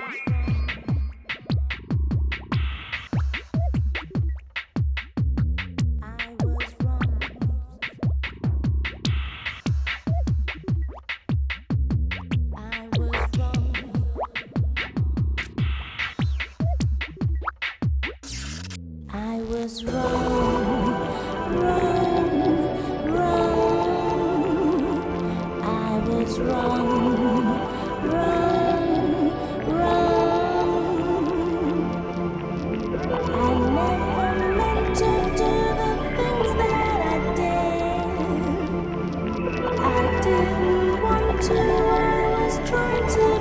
Bye.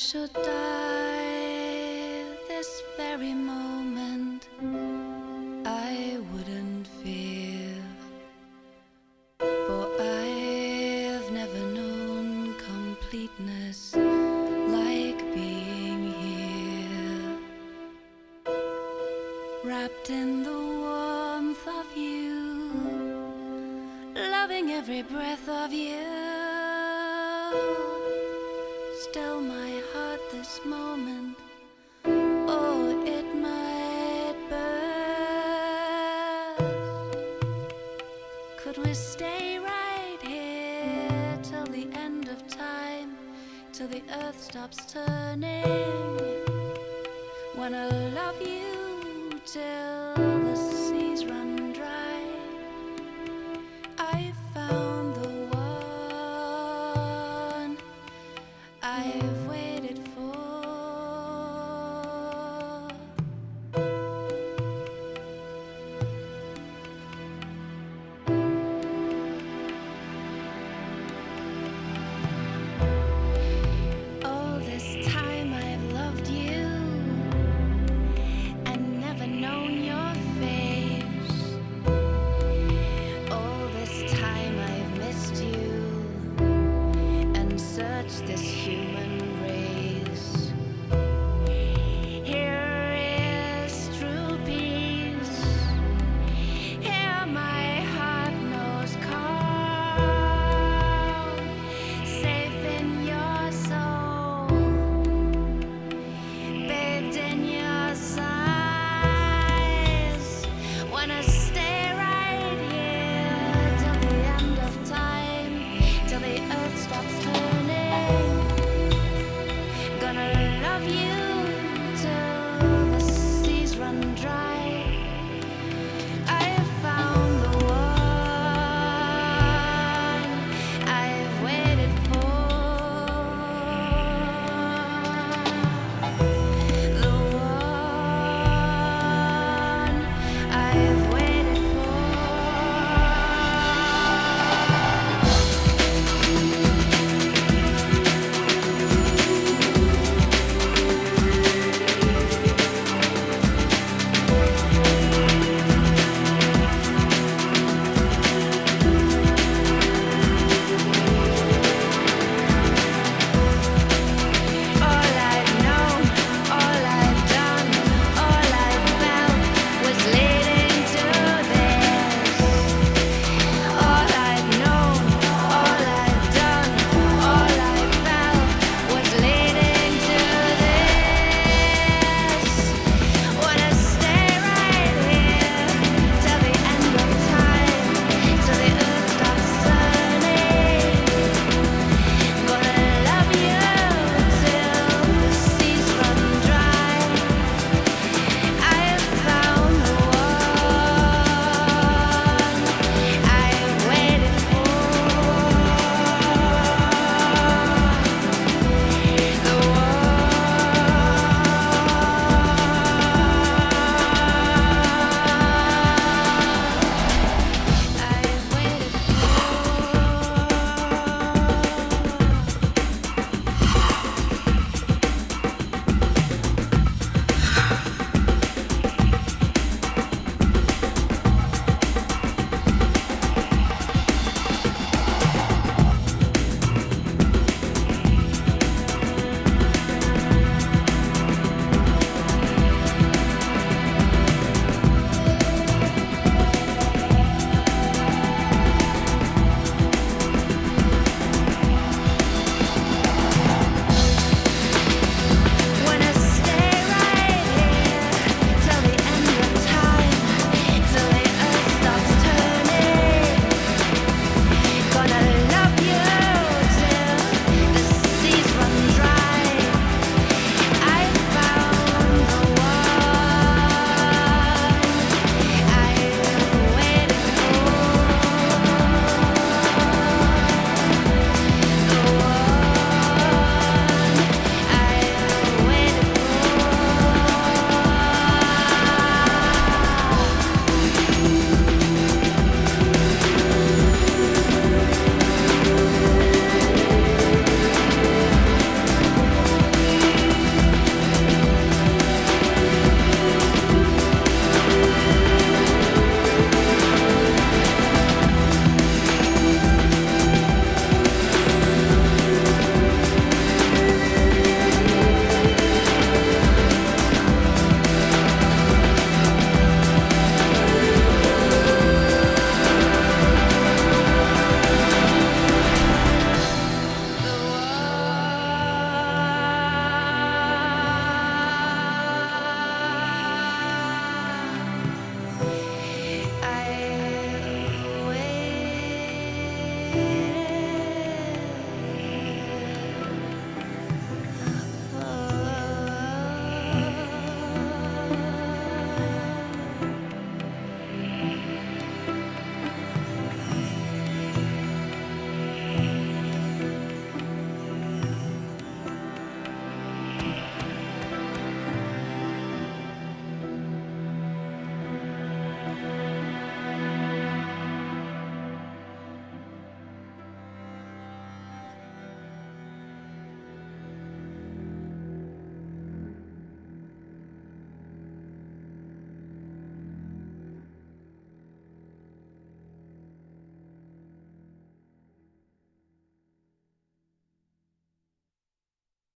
should die this very moment, I wouldn't fear. For I've never known completeness like being here. Wrapped in the warmth of you, loving every breath of you. Still, my heart this moment, oh, it might burst. Could we stay right here till the end of time, till the earth stops turning? Wanna love you